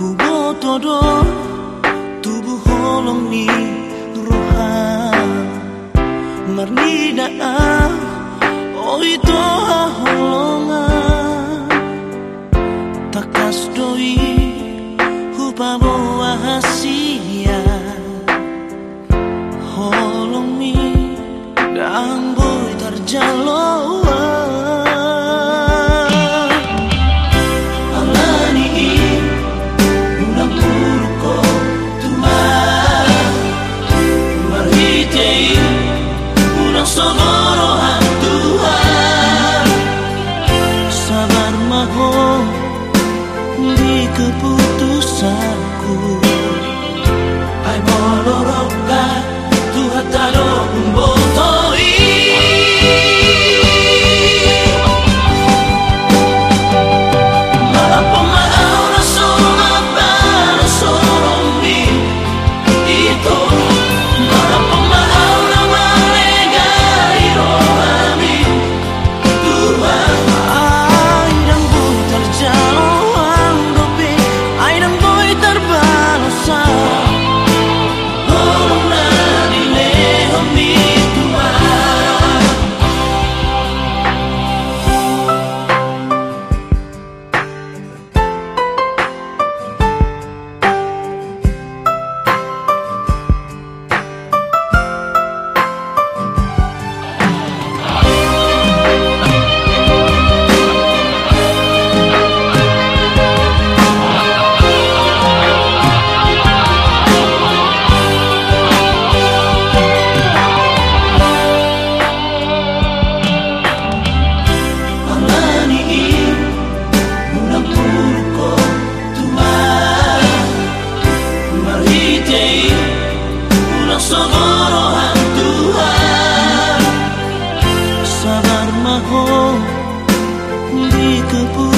kubotodo tubuh holong ni ruha marnida oi oh toha holonga takas doi hubabo somorohan Tuhan. Sabar di Tuhan talong kadar ben Mahar Maho Di Kepul